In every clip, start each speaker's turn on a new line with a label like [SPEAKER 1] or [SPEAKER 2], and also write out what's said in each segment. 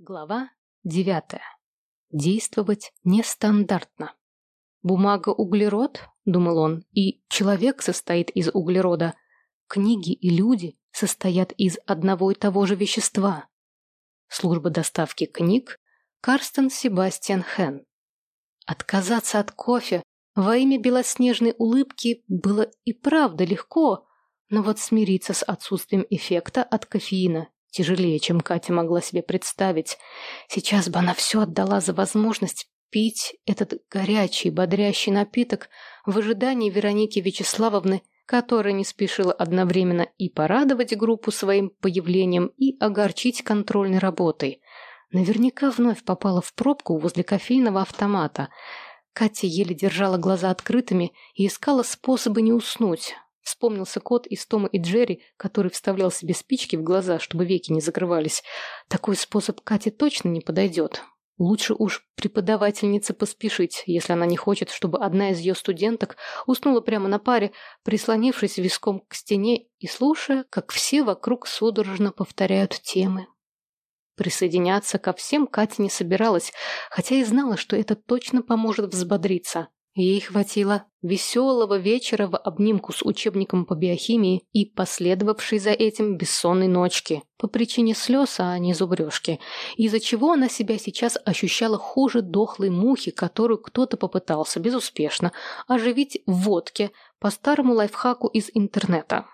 [SPEAKER 1] Глава девятая. Действовать нестандартно. «Бумага – углерод?» – думал он, – «и человек состоит из углерода. Книги и люди состоят из одного и того же вещества». Служба доставки книг Карстен Себастьян Хен. Отказаться от кофе во имя белоснежной улыбки было и правда легко, но вот смириться с отсутствием эффекта от кофеина тяжелее, чем Катя могла себе представить. Сейчас бы она все отдала за возможность пить этот горячий, бодрящий напиток в ожидании Вероники Вячеславовны, которая не спешила одновременно и порадовать группу своим появлением, и огорчить контрольной работой. Наверняка вновь попала в пробку возле кофейного автомата. Катя еле держала глаза открытыми и искала способы не уснуть. Вспомнился кот из Тома и Джерри, который вставлял себе спички в глаза, чтобы веки не закрывались. Такой способ Кате точно не подойдет. Лучше уж преподавательнице поспешить, если она не хочет, чтобы одна из ее студенток уснула прямо на паре, прислонившись виском к стене и слушая, как все вокруг судорожно повторяют темы. Присоединяться ко всем Катя не собиралась, хотя и знала, что это точно поможет взбодриться. Ей хватило веселого вечера в обнимку с учебником по биохимии и последовавшей за этим бессонной ночки по причине слез, а не зубрежки, из-за чего она себя сейчас ощущала хуже дохлой мухи, которую кто-то попытался безуспешно оживить в водке по старому лайфхаку из интернета.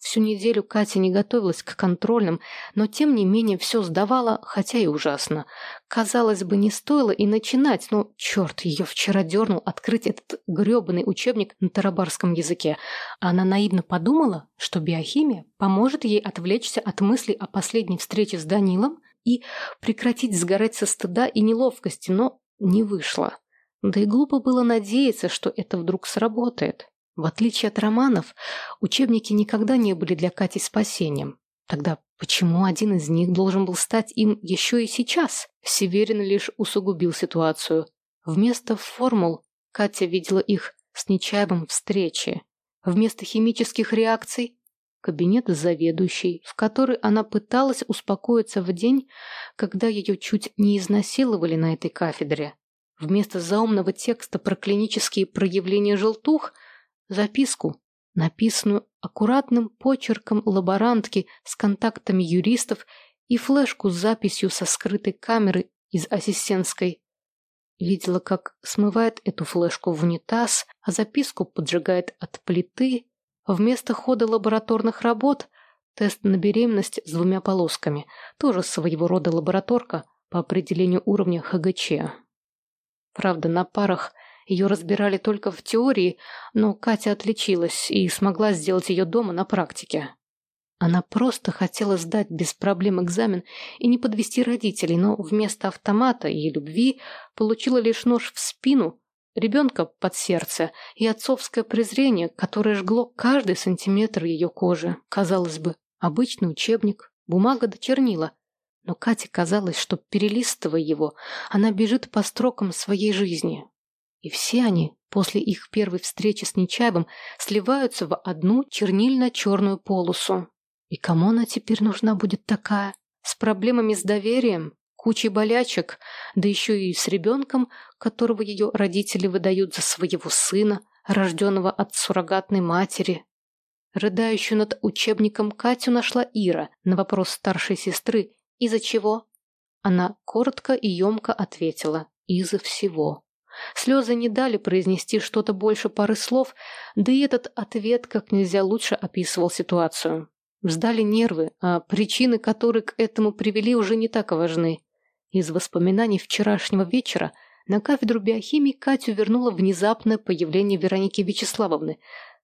[SPEAKER 1] Всю неделю Катя не готовилась к контрольным, но тем не менее все сдавала, хотя и ужасно. Казалось бы, не стоило и начинать, но, черт, ее вчера дернул открыть этот гребаный учебник на тарабарском языке. Она наивно подумала, что биохимия поможет ей отвлечься от мыслей о последней встрече с Данилом и прекратить сгорать со стыда и неловкости, но не вышло. Да и глупо было надеяться, что это вдруг сработает. В отличие от романов, учебники никогда не были для Кати спасением. Тогда почему один из них должен был стать им еще и сейчас? Северин лишь усугубил ситуацию. Вместо формул Катя видела их с Нечаевым встречи. Вместо химических реакций – кабинет заведующей, в который она пыталась успокоиться в день, когда ее чуть не изнасиловали на этой кафедре. Вместо заумного текста про клинические проявления желтух – записку, написанную аккуратным почерком лаборантки с контактами юристов и флешку с записью со скрытой камеры из ассистентской. Видела, как смывает эту флешку в унитаз, а записку поджигает от плиты. Вместо хода лабораторных работ тест на беременность с двумя полосками, тоже своего рода лабораторка по определению уровня ХГЧ. Правда, на парах ее разбирали только в теории, но Катя отличилась и смогла сделать ее дома на практике. Она просто хотела сдать без проблем экзамен и не подвести родителей, но вместо автомата и любви получила лишь нож в спину, ребенка под сердце и отцовское презрение, которое жгло каждый сантиметр ее кожи. Казалось бы, обычный учебник, бумага до чернила. Но Кате казалось, что, перелистывая его, она бежит по строкам своей жизни, и все они, после их первой встречи с Нечаевым, сливаются в одну чернильно-черную полосу. И кому она теперь нужна будет такая? С проблемами с доверием, кучей болячек, да еще и с ребенком, которого ее родители выдают за своего сына, рожденного от суррогатной матери. Рыдающую над учебником Катю нашла Ира на вопрос старшей сестры «Из-за чего?». Она коротко и емко ответила «Из-за всего». Слезы не дали произнести что-то больше пары слов, да и этот ответ как нельзя лучше описывал ситуацию. Сдали нервы, а причины, которые к этому привели, уже не так важны. Из воспоминаний вчерашнего вечера на кафедру биохимии Катю вернуло внезапное появление Вероники Вячеславовны.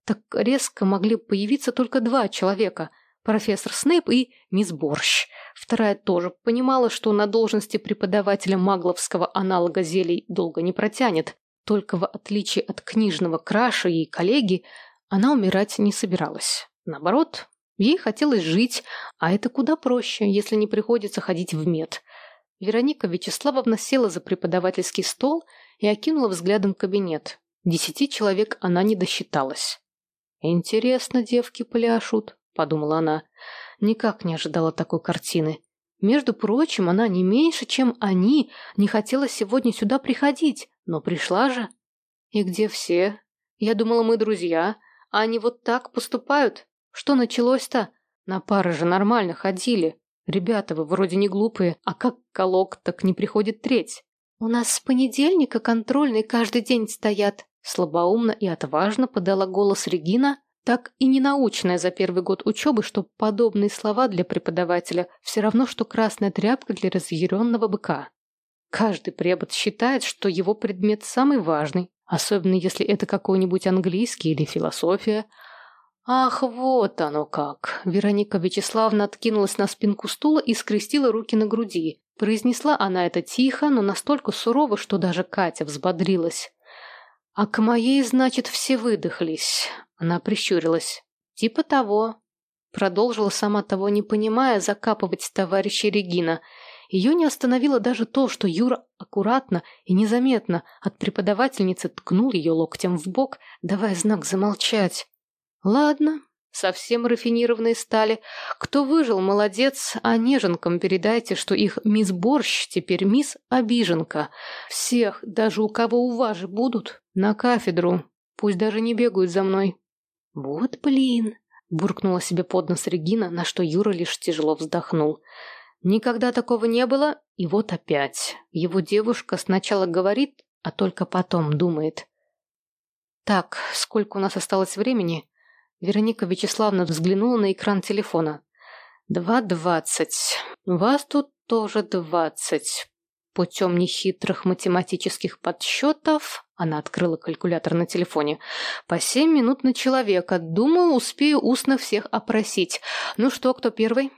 [SPEAKER 1] Так резко могли появиться только два человека – профессор Снейп и мисс Борщ. Вторая тоже понимала, что на должности преподавателя магловского аналога зелий долго не протянет, только в отличие от книжного краша и коллеги, она умирать не собиралась. Наоборот, ей хотелось жить, а это куда проще, если не приходится ходить в мед. Вероника Вячеславовна села за преподавательский стол и окинула взглядом кабинет. Десяти человек она не досчиталась. «Интересно, девки пляшут», подумала она. Никак не ожидала такой картины. Между прочим, она не меньше, чем они, не хотела сегодня сюда приходить, но пришла же. И где все? Я думала, мы друзья, а они вот так поступают. Что началось-то? На пары же нормально ходили. Ребята, вы вроде не глупые, а как колок, так не приходит треть. У нас с понедельника контрольные каждый день стоят. Слабоумно и отважно подала голос Регина, так и не научная за первый год учебы, что подобные слова для преподавателя все равно, что красная тряпка для разъяренного быка. Каждый препод считает, что его предмет самый важный, особенно если это какой-нибудь английский или философия. Ах, вот оно как! Вероника Вячеславовна откинулась на спинку стула и скрестила руки на груди. Произнесла она это тихо, но настолько сурово, что даже Катя взбодрилась. «А к моей, значит, все выдохлись. Она прищурилась. «Типа того». Продолжила сама того не понимая закапывать товарища Регина. Ее не остановило даже то, что Юра аккуратно и незаметно от преподавательницы ткнул ее локтем в бок, давая знак замолчать. «Ладно, совсем рафинированные стали. Кто выжил, молодец, а неженкам передайте, что их мисс Борщ теперь мисс Обиженка. Всех, даже у кого у вас же будут, на кафедру. Пусть даже не бегают за мной. «Вот блин!» – буркнула себе под нос Регина, на что Юра лишь тяжело вздохнул. Никогда такого не было, и вот опять. Его девушка сначала говорит, а только потом думает. «Так, сколько у нас осталось времени?» Вероника Вячеславовна взглянула на экран телефона. «Два двадцать. Вас тут тоже двадцать. Путем нехитрых математических подсчетов она открыла калькулятор на телефоне. По семь минут на человека. Думаю, успею устно всех опросить. Ну что, кто первый?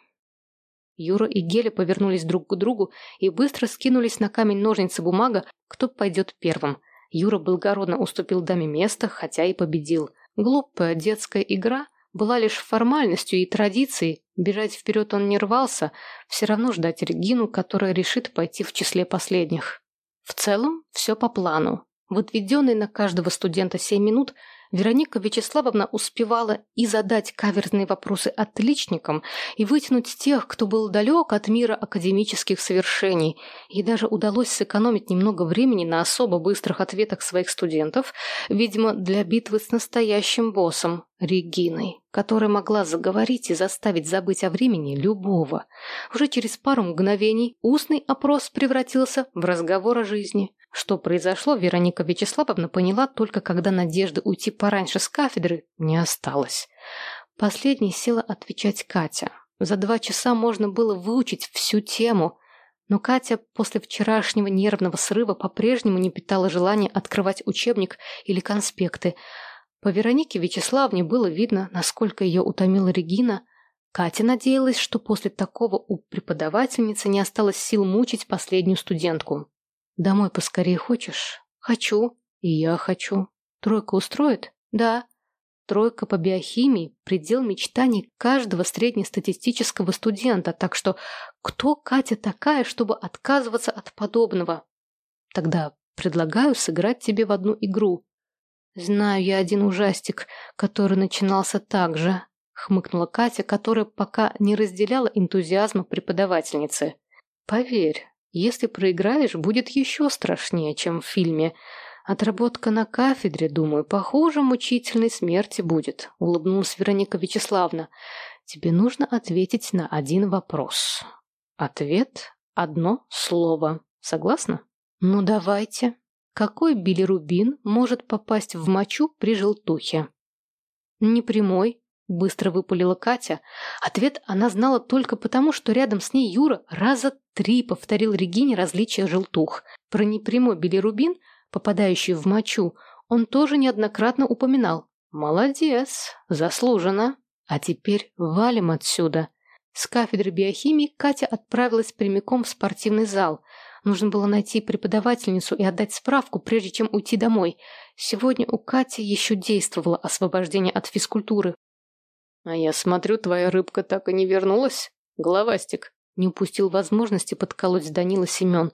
[SPEAKER 1] Юра и Геля повернулись друг к другу и быстро скинулись на камень ножницы бумага, кто пойдет первым. Юра благородно уступил даме место, хотя и победил. Глупая детская игра была лишь формальностью и традицией, бежать вперед он не рвался, все равно ждать Регину, которая решит пойти в числе последних. В целом, все по плану. В отведенные на каждого студента семь минут Вероника Вячеславовна успевала и задать каверзные вопросы отличникам, и вытянуть тех, кто был далек от мира академических совершений. Ей даже удалось сэкономить немного времени на особо быстрых ответах своих студентов, видимо, для битвы с настоящим боссом, Региной, которая могла заговорить и заставить забыть о времени любого. Уже через пару мгновений устный опрос превратился в разговор о жизни. Что произошло, Вероника Вячеславовна поняла только когда надежды уйти пораньше с кафедры не осталось. Последней села отвечать Катя. За два часа можно было выучить всю тему, но Катя после вчерашнего нервного срыва по-прежнему не питала желания открывать учебник или конспекты. По Веронике Вячеславне было видно, насколько ее утомила Регина. Катя надеялась, что после такого у преподавательницы не осталось сил мучить последнюю студентку. «Домой поскорее хочешь?» «Хочу». «И я хочу». «Тройка устроит?» «Да». Тройка по биохимии – предел мечтаний каждого среднестатистического студента, так что кто Катя такая, чтобы отказываться от подобного? Тогда предлагаю сыграть тебе в одну игру. Знаю я один ужастик, который начинался так же, хмыкнула Катя, которая пока не разделяла энтузиазма преподавательницы. Поверь, если проиграешь, будет еще страшнее, чем в фильме. Отработка на кафедре, думаю, похуже мучительной смерти будет, улыбнулась Вероника Вячеславна. Тебе нужно ответить на один вопрос. Ответ – одно слово. Согласна? Ну, давайте. Какой билирубин может попасть в мочу при желтухе? Непрямой, Быстро выпалила Катя. Ответ она знала только потому, что рядом с ней Юра раза три повторил Регине различия желтух. Про непрямой билирубин, попадающий в мочу, он тоже неоднократно упоминал. «Молодец, заслуженно. А теперь валим отсюда». С кафедры биохимии Катя отправилась прямиком в спортивный зал. Нужно было найти преподавательницу и отдать справку, прежде чем уйти домой. Сегодня у Кати еще действовало освобождение от физкультуры, «А я смотрю, твоя рыбка так и не вернулась, головастик». Не упустил возможности подколоть Данила Семен.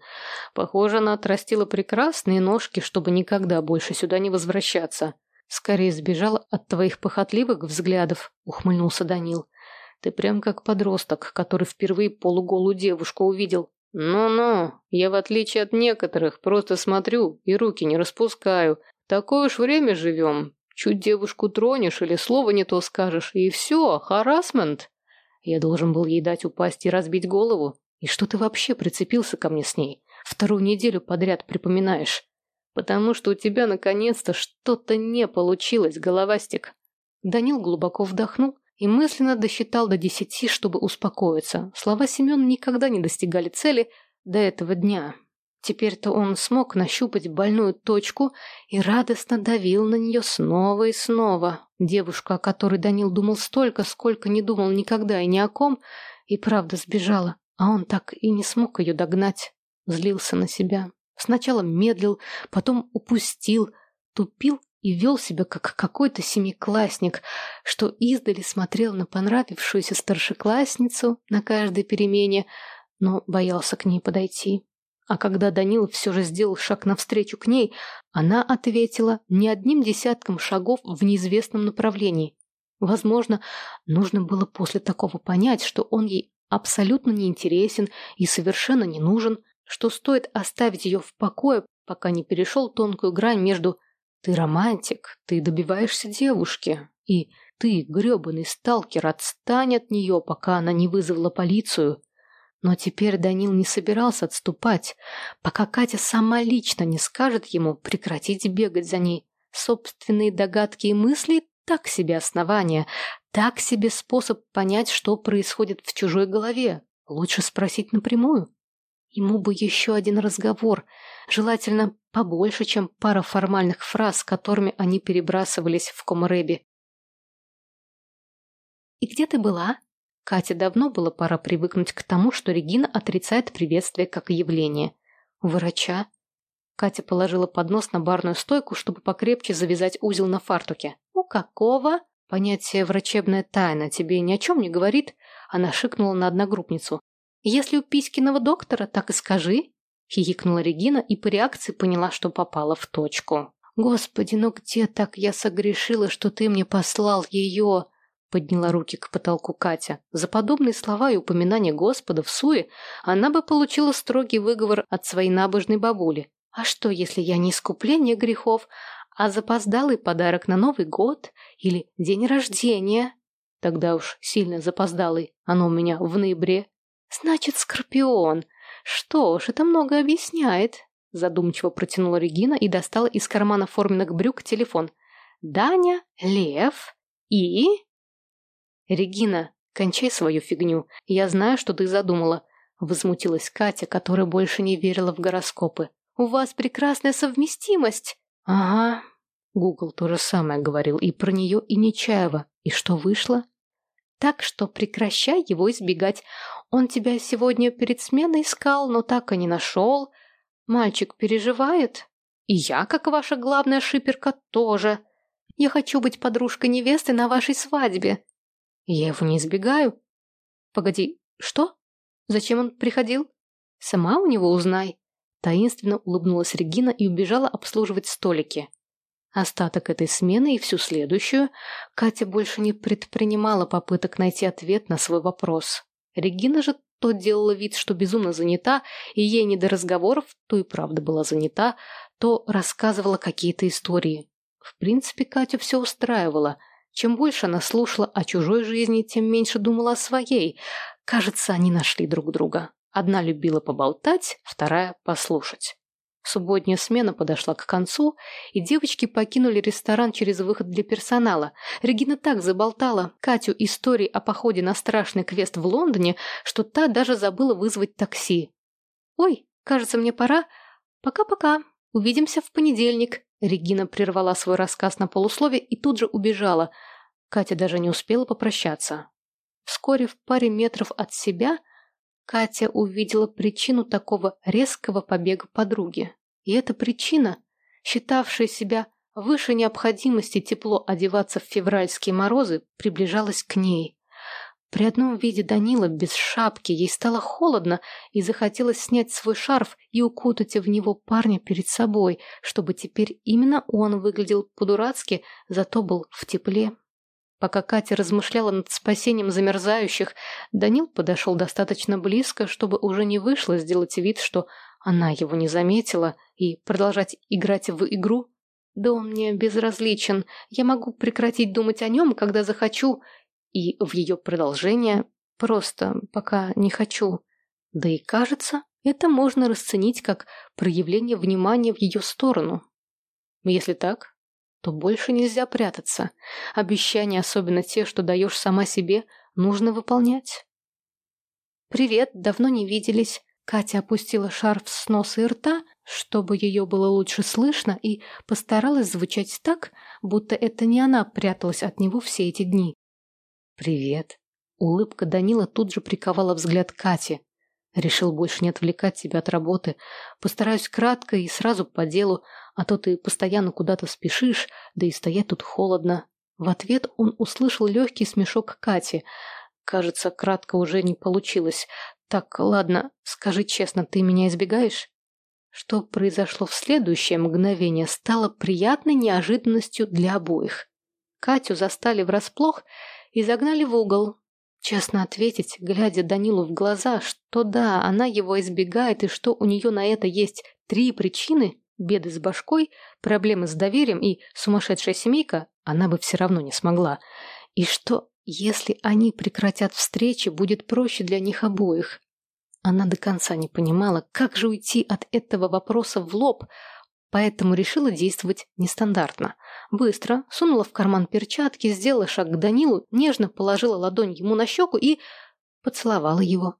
[SPEAKER 1] Похоже, она отрастила прекрасные ножки, чтобы никогда больше сюда не возвращаться. Скорее сбежала от твоих похотливых взглядов, ухмыльнулся Данил. Ты прям как подросток, который впервые полуголую девушку увидел. Ну-ну, я в отличие от некоторых просто смотрю и руки не распускаю. Такое уж время живем. Чуть девушку тронешь или слово не то скажешь, и все, харасмент. Я должен был ей дать упасть и разбить голову. И что ты вообще прицепился ко мне с ней? Вторую неделю подряд припоминаешь. Потому что у тебя наконец-то что-то не получилось, головастик. Данил глубоко вдохнул и мысленно досчитал до десяти, чтобы успокоиться. Слова Семена никогда не достигали цели до этого дня. Теперь-то он смог нащупать больную точку и радостно давил на нее снова и снова. Девушка, о которой Данил думал столько, сколько не думал никогда и ни о ком, и правда сбежала, а он так и не смог ее догнать. Злился на себя. Сначала медлил, потом упустил, тупил и вел себя как какой-то семиклассник, что издали смотрел на понравившуюся старшеклассницу на каждой перемене, но боялся к ней подойти. А когда Данил все же сделал шаг навстречу к ней, она ответила не одним десятком шагов в неизвестном направлении. Возможно, нужно было после такого понять, что он ей абсолютно неинтересен и совершенно не нужен, что стоит оставить ее в покое, пока не перешел тонкую грань между «ты романтик, ты добиваешься девушки» и «ты, гребаный сталкер, отстань от нее, пока она не вызвала полицию». Но теперь Данил не собирался отступать, пока Катя сама лично не скажет ему прекратить бегать за ней. Собственные догадки и мысли – так себе основания, так себе способ понять, что происходит в чужой голове. Лучше спросить напрямую. Ему бы еще один разговор, желательно побольше, чем пара формальных фраз, которыми они перебрасывались в Комрэбе. «И где ты была?» Кате давно было пора привыкнуть к тому, что Регина отрицает приветствие как явление. «У врача?» Катя положила поднос на барную стойку, чтобы покрепче завязать узел на фартуке. «У какого?» «Понятие «врачебная тайна» тебе ни о чем не говорит?» Она шикнула на одногруппницу. «Если у Писькиного доктора, так и скажи», — хихикнула Регина и по реакции поняла, что попала в точку. «Господи, ну где так я согрешила, что ты мне послал ее?» Подняла руки к потолку Катя. За подобные слова и упоминания Господа в суе она бы получила строгий выговор от своей набожной бабули. А что, если я не искупление грехов, а запоздалый подарок на Новый год или день рождения? Тогда уж сильно запоздалый, оно у меня в ноябре. Значит, Скорпион. Что ж, это много объясняет. Задумчиво протянула Регина и достала из кармана форменных брюк телефон. Даня, Лев и... «Регина, кончай свою фигню. Я знаю, что ты задумала», — возмутилась Катя, которая больше не верила в гороскопы. «У вас прекрасная совместимость!» «Ага». Гугл то же самое говорил и про нее, и Нечаева. И что вышло? «Так что прекращай его избегать. Он тебя сегодня перед сменой искал, но так и не нашел. Мальчик переживает. И я, как ваша главная шиперка, тоже. Я хочу быть подружкой невесты на вашей свадьбе». Я его не избегаю. Погоди, что? Зачем он приходил? Сама у него узнай. Таинственно улыбнулась Регина и убежала обслуживать столики. Остаток этой смены и всю следующую Катя больше не предпринимала попыток найти ответ на свой вопрос. Регина же то делала вид, что безумно занята, и ей не до разговоров, то и правда была занята, то рассказывала какие-то истории. В принципе, Катю все устраивало – чем больше она слушала о чужой жизни, тем меньше думала о своей. Кажется, они нашли друг друга. Одна любила поболтать, вторая – послушать. Субботняя смена подошла к концу, и девочки покинули ресторан через выход для персонала. Регина так заболтала Катю истории о походе на страшный квест в Лондоне, что та даже забыла вызвать такси. «Ой, кажется, мне пора. Пока-пока. Увидимся в понедельник», Регина прервала свой рассказ на полуслове и тут же убежала. Катя даже не успела попрощаться. Вскоре в паре метров от себя Катя увидела причину такого резкого побега подруги. И эта причина, считавшая себя выше необходимости тепло одеваться в февральские морозы, приближалась к ней. При одном виде Данила без шапки ей стало холодно и захотелось снять свой шарф и укутать в него парня перед собой, чтобы теперь именно он выглядел по-дурацки, зато был в тепле. Пока Катя размышляла над спасением замерзающих, Данил подошел достаточно близко, чтобы уже не вышло сделать вид, что она его не заметила, и продолжать играть в игру. Да он мне безразличен, я могу прекратить думать о нем, когда захочу, и в ее продолжение просто пока не хочу. Да и кажется, это можно расценить как проявление внимания в ее сторону. Если так, то больше нельзя прятаться. Обещания, особенно те, что даешь сама себе, нужно выполнять. «Привет, давно не виделись». Катя опустила шарф с носа и рта, чтобы ее было лучше слышно, и постаралась звучать так, будто это не она пряталась от него все эти дни. «Привет». Улыбка Данила тут же приковала взгляд Кати. Решил больше не отвлекать тебя от работы. Постараюсь кратко и сразу по делу, а то ты постоянно куда-то спешишь, да и стоять тут холодно. В ответ он услышал легкий смешок Кати. Кажется, кратко уже не получилось. Так, ладно, скажи честно, ты меня избегаешь? Что произошло в следующее мгновение, стало приятной неожиданностью для обоих. Катю застали врасплох и загнали в угол, Честно ответить, глядя Данилу в глаза, что да, она его избегает и что у нее на это есть три причины – беды с башкой, проблемы с доверием и сумасшедшая семейка, она бы все равно не смогла. И что, если они прекратят встречи, будет проще для них обоих. Она до конца не понимала, как же уйти от этого вопроса в лоб – поэтому решила действовать нестандартно. Быстро сунула в карман перчатки, сделала шаг к Данилу, нежно положила ладонь ему на щеку и поцеловала его.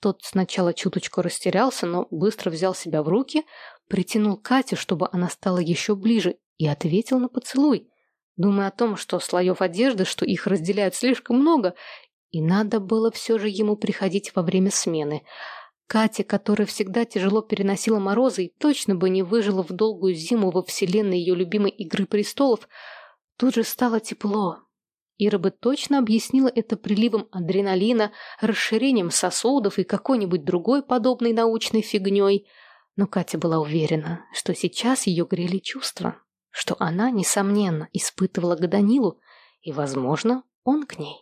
[SPEAKER 1] Тот сначала чуточку растерялся, но быстро взял себя в руки, притянул Катю, чтобы она стала еще ближе, и ответил на поцелуй, думая о том, что слоев одежды, что их разделяют слишком много, и надо было все же ему приходить во время смены – Катя, которая всегда тяжело переносила морозы и точно бы не выжила в долгую зиму во вселенной ее любимой «Игры престолов», тут же стало тепло. Ира бы точно объяснила это приливом адреналина, расширением сосудов и какой-нибудь другой подобной научной фигней. Но Катя была уверена, что сейчас ее грели чувства, что она, несомненно, испытывала к Данилу, и, возможно, он к ней.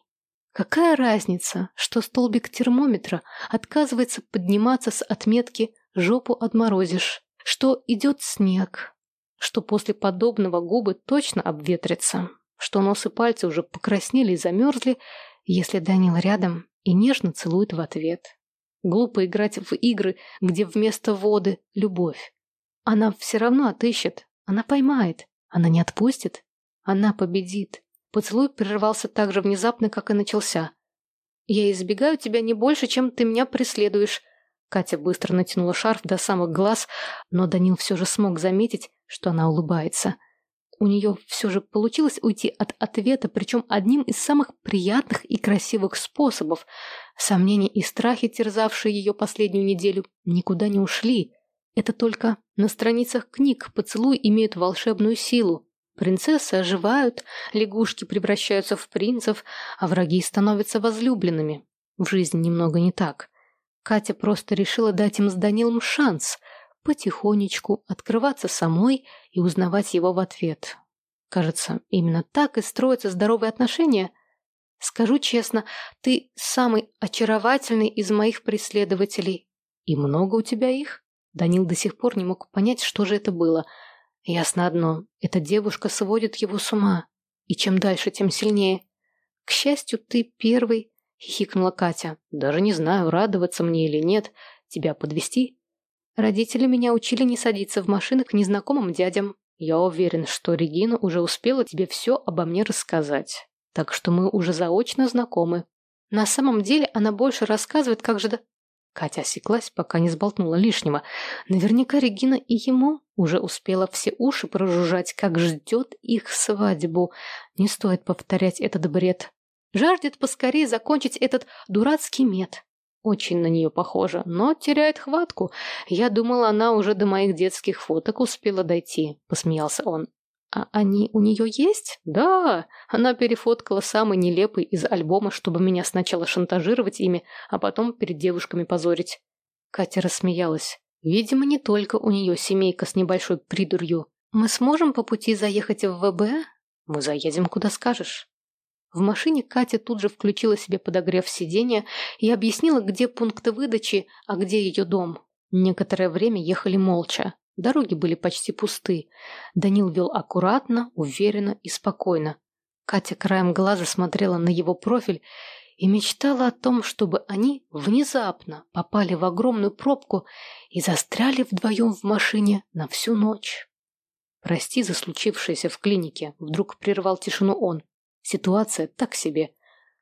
[SPEAKER 1] Какая разница, что столбик термометра отказывается подниматься с отметки «жопу отморозишь», что идет снег, что после подобного губы точно обветрятся, что нос и пальцы уже покраснели и замерзли, если Данил рядом и нежно целует в ответ. Глупо играть в игры, где вместо воды – любовь. Она все равно отыщет, она поймает, она не отпустит, она победит. Поцелуй прервался так же внезапно, как и начался. «Я избегаю тебя не больше, чем ты меня преследуешь». Катя быстро натянула шарф до самых глаз, но Данил все же смог заметить, что она улыбается. У нее все же получилось уйти от ответа, причем одним из самых приятных и красивых способов. Сомнения и страхи, терзавшие ее последнюю неделю, никуда не ушли. Это только на страницах книг поцелуй имеют волшебную силу. Принцессы оживают, лягушки превращаются в принцев, а враги становятся возлюбленными. В жизни немного не так. Катя просто решила дать им с Данилом шанс потихонечку открываться самой и узнавать его в ответ. Кажется, именно так и строятся здоровые отношения. Скажу честно, ты самый очаровательный из моих преследователей. И много у тебя их? Данил до сих пор не мог понять, что же это было – Ясно одно, эта девушка сводит его с ума. И чем дальше, тем сильнее. К счастью, ты первый, хихикнула Катя. Даже не знаю, радоваться мне или нет. Тебя подвести? Родители меня учили не садиться в машины к незнакомым дядям. Я уверен, что Регина уже успела тебе все обо мне рассказать. Так что мы уже заочно знакомы. На самом деле она больше рассказывает, как же... Катя осеклась, пока не сболтнула лишнего. Наверняка Регина и ему уже успела все уши прожужжать, как ждет их свадьбу. Не стоит повторять этот бред. Жаждет поскорее закончить этот дурацкий мед. Очень на нее похоже, но теряет хватку. Я думала, она уже до моих детских фоток успела дойти, посмеялся он. «А они у нее есть?» «Да!» Она перефоткала самый нелепый из альбома, чтобы меня сначала шантажировать ими, а потом перед девушками позорить. Катя рассмеялась. «Видимо, не только у нее семейка с небольшой придурью. Мы сможем по пути заехать в ВБ?» «Мы заедем, куда скажешь». В машине Катя тут же включила себе подогрев сиденья и объяснила, где пункты выдачи, а где ее дом. Некоторое время ехали молча. Дороги были почти пусты. Данил вел аккуратно, уверенно и спокойно. Катя краем глаза смотрела на его профиль и мечтала о том, чтобы они внезапно попали в огромную пробку и застряли вдвоем в машине на всю ночь. «Прости за случившееся в клинике», — вдруг прервал тишину он. «Ситуация так себе».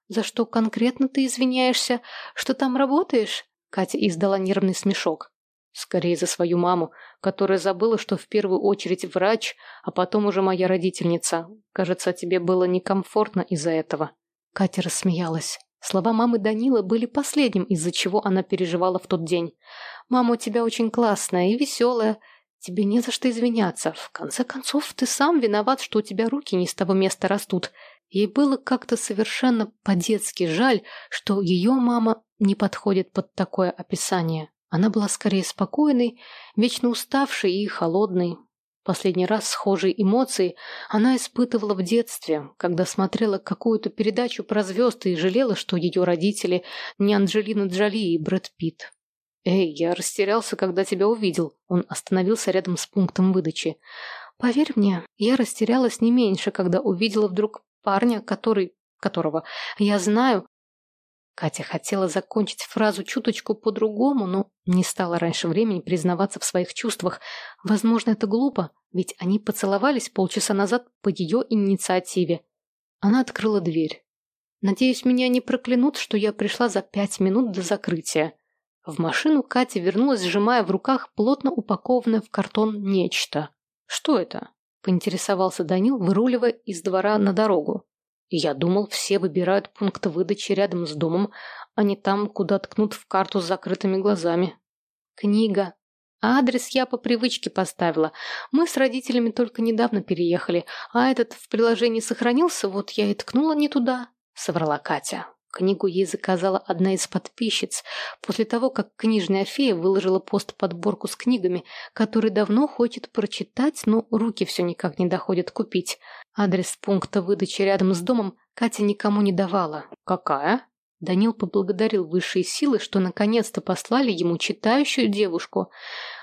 [SPEAKER 1] «За что конкретно ты извиняешься? Что там работаешь?» Катя издала нервный смешок. Скорее за свою маму, которая забыла, что в первую очередь врач, а потом уже моя родительница. Кажется, тебе было некомфортно из-за этого. Катя рассмеялась. Слова мамы Данила были последним, из-за чего она переживала в тот день. «Мама у тебя очень классная и веселая. Тебе не за что извиняться. В конце концов, ты сам виноват, что у тебя руки не с того места растут». Ей было как-то совершенно по-детски жаль, что ее мама не подходит под такое описание. Она была скорее спокойной, вечно уставшей и холодной. Последний раз схожие эмоции она испытывала в детстве, когда смотрела какую-то передачу про звезды и жалела, что ее родители не Анджелина Джоли и Брэд Питт. «Эй, я растерялся, когда тебя увидел». Он остановился рядом с пунктом выдачи. «Поверь мне, я растерялась не меньше, когда увидела вдруг парня, который... которого я знаю, Катя хотела закончить фразу чуточку по-другому, но не стала раньше времени признаваться в своих чувствах. Возможно, это глупо, ведь они поцеловались полчаса назад по ее инициативе. Она открыла дверь. «Надеюсь, меня не проклянут, что я пришла за пять минут до закрытия». В машину Катя вернулась, сжимая в руках плотно упакованное в картон нечто. «Что это?» – поинтересовался Данил, выруливая из двора на дорогу. Я думал, все выбирают пункт выдачи рядом с домом, а не там, куда ткнут в карту с закрытыми глазами. Книга. Адрес я по привычке поставила. Мы с родителями только недавно переехали, а этот в приложении сохранился, вот я и ткнула не туда, — соврала Катя. Книгу ей заказала одна из подписчиц после того, как книжная фея выложила пост-подборку с книгами, которые давно хочет прочитать, но руки все никак не доходят купить. Адрес пункта выдачи рядом с домом Катя никому не давала. «Какая?» Данил поблагодарил высшие силы, что наконец-то послали ему читающую девушку.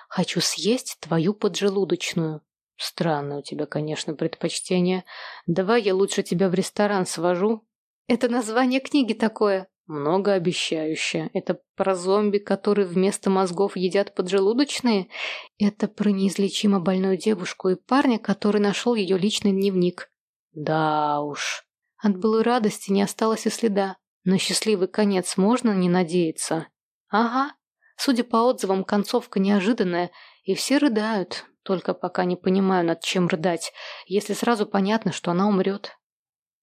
[SPEAKER 1] «Хочу съесть твою поджелудочную». «Странное у тебя, конечно, предпочтение. Давай я лучше тебя в ресторан свожу, это название книги такое. Многообещающее. Это про зомби, которые вместо мозгов едят поджелудочные? Это про неизлечимо больную девушку и парня, который нашел ее личный дневник. Да уж. От былой радости не осталось и следа. На счастливый конец можно не надеяться? Ага. Судя по отзывам, концовка неожиданная, и все рыдают. Только пока не понимаю, над чем рыдать, если сразу понятно, что она умрет.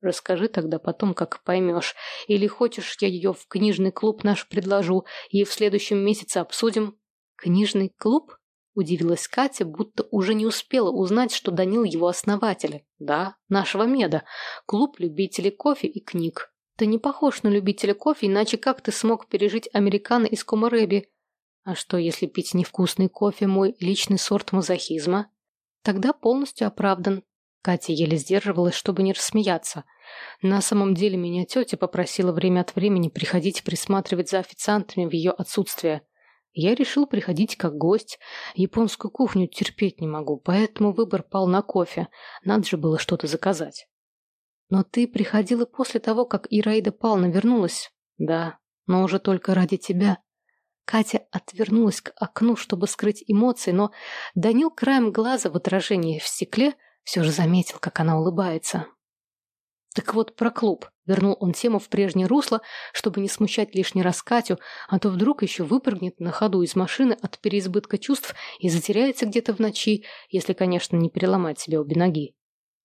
[SPEAKER 1] Расскажи тогда потом, как поймешь. Или хочешь, я ее в книжный клуб наш предложу и в следующем месяце обсудим? Книжный клуб? Удивилась Катя, будто уже не успела узнать, что Данил его основатель. Да, нашего меда. Клуб любителей кофе и книг. Ты не похож на любителя кофе, иначе как ты смог пережить американо из Комареби? А что, если пить невкусный кофе мой личный сорт мазохизма? Тогда полностью оправдан. Катя еле сдерживалась, чтобы не рассмеяться. На самом деле меня тетя попросила время от времени приходить присматривать за официантами в ее отсутствие. Я решил приходить как гость. Японскую кухню терпеть не могу, поэтому выбор пал на кофе. Надо же было что-то заказать. Но ты приходила после того, как Ираида Павловна вернулась? Да, но уже только ради тебя. Катя отвернулась к окну, чтобы скрыть эмоции, но Данил краем глаза в отражении в стекле все же заметил, как она улыбается. Так вот про клуб. Вернул он тему в прежнее русло, чтобы не смущать лишний раз а то вдруг еще выпрыгнет на ходу из машины от переизбытка чувств и затеряется где-то в ночи, если, конечно, не переломать себе обе ноги.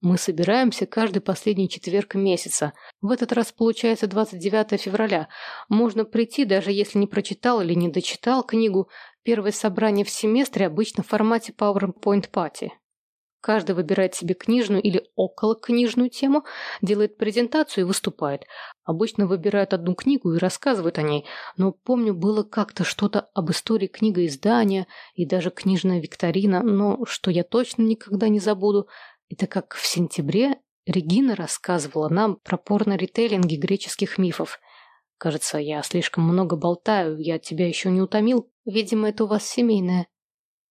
[SPEAKER 1] Мы собираемся каждый последний четверг месяца. В этот раз получается 29 февраля. Можно прийти, даже если не прочитал или не дочитал книгу. Первое собрание в семестре обычно в формате PowerPoint Party. Каждый выбирает себе книжную или околокнижную тему, делает презентацию и выступает. Обычно выбирают одну книгу и рассказывают о ней, но помню, было как-то что-то об истории книгоиздания и даже книжная викторина, но что я точно никогда не забуду, это как в сентябре Регина рассказывала нам про порно-ритейлинги греческих мифов. Кажется, я слишком много болтаю, я тебя еще не утомил. Видимо, это у вас семейное.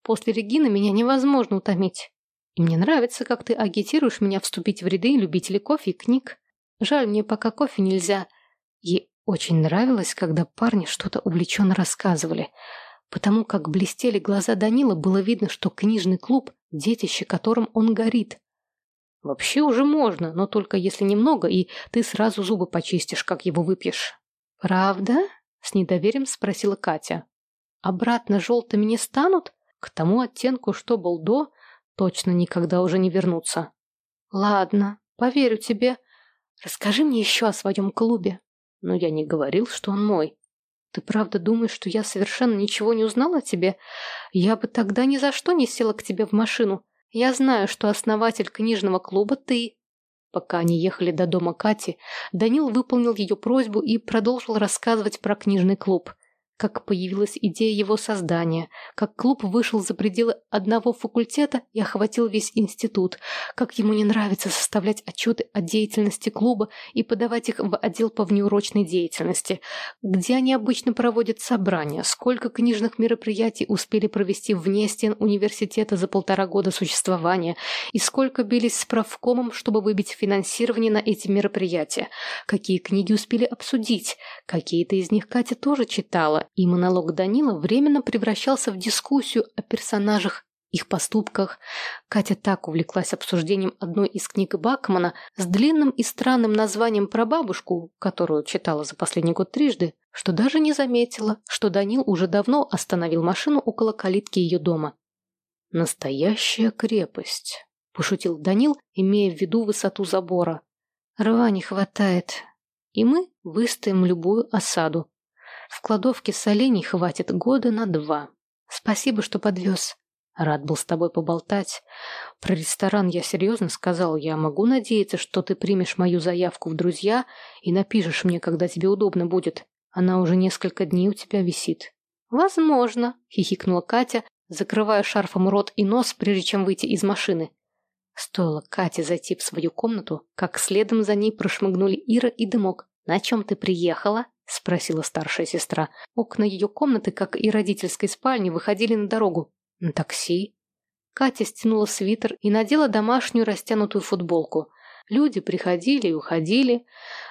[SPEAKER 1] После Регины меня невозможно утомить. И мне нравится, как ты агитируешь меня вступить в ряды любителей кофе и книг. Жаль, мне пока кофе нельзя. Ей очень нравилось, когда парни что-то увлеченно рассказывали. Потому как блестели глаза Данила, было видно, что книжный клуб – детище, которым он горит. Вообще уже можно, но только если немного, и ты сразу зубы почистишь, как его выпьешь. «Правда?» – с недоверием спросила Катя. «Обратно желтыми не станут? К тому оттенку, что был до, точно никогда уже не вернутся». «Ладно, поверю тебе. Расскажи мне еще о своем клубе». «Но я не говорил, что он мой». «Ты правда думаешь, что я совершенно ничего не узнала о тебе? Я бы тогда ни за что не села к тебе в машину. Я знаю, что основатель книжного клуба ты. Пока они ехали до дома Кати, Данил выполнил ее просьбу и продолжил рассказывать про книжный клуб – как появилась идея его создания, как клуб вышел за пределы одного факультета и охватил весь институт, как ему не нравится составлять отчеты о деятельности клуба и подавать их в отдел по внеурочной деятельности, где они обычно проводят собрания, сколько книжных мероприятий успели провести вне стен университета за полтора года существования и сколько бились с правкомом, чтобы выбить финансирование на эти мероприятия, какие книги успели обсудить, какие-то из них Катя тоже читала, и монолог Данила временно превращался в дискуссию о персонажах, их поступках. Катя так увлеклась обсуждением одной из книг Бакмана с длинным и странным названием про бабушку, которую читала за последний год трижды, что даже не заметила, что Данил уже давно остановил машину около калитки ее дома. «Настоящая крепость», – пошутил Данил, имея в виду высоту забора. «Рва не хватает, и мы выстоим любую осаду», в кладовке солений хватит года на два. Спасибо, что подвез. Рад был с тобой поболтать. Про ресторан я серьезно сказал. Я могу надеяться, что ты примешь мою заявку в друзья и напишешь мне, когда тебе удобно будет. Она уже несколько дней у тебя висит. Возможно, хихикнула Катя, закрывая шарфом рот и нос, прежде чем выйти из машины. Стоило Кате зайти в свою комнату, как следом за ней прошмыгнули Ира и Дымок. «На чем ты приехала?» — спросила старшая сестра. Окна ее комнаты, как и родительской спальни, выходили на дорогу. На такси. Катя стянула свитер и надела домашнюю растянутую футболку. Люди приходили и уходили,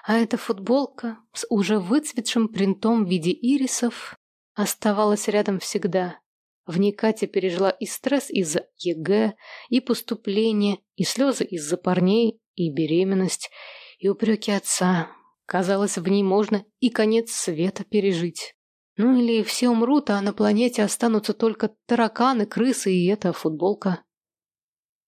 [SPEAKER 1] а эта футболка с уже выцветшим принтом в виде ирисов оставалась рядом всегда. В ней Катя пережила и стресс из-за ЕГЭ, и поступление, и слезы из-за парней, и беременность, и упреки отца, Казалось, в ней можно и конец света пережить. Ну или все умрут, а на планете останутся только тараканы, крысы и эта футболка.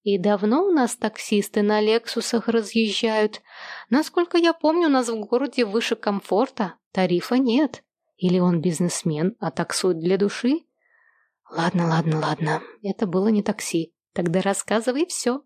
[SPEAKER 1] И давно у нас таксисты на Лексусах разъезжают. Насколько я помню, у нас в городе выше комфорта, тарифа нет. Или он бизнесмен, а таксует для души? Ладно, ладно, ладно, это было не такси. Тогда рассказывай все.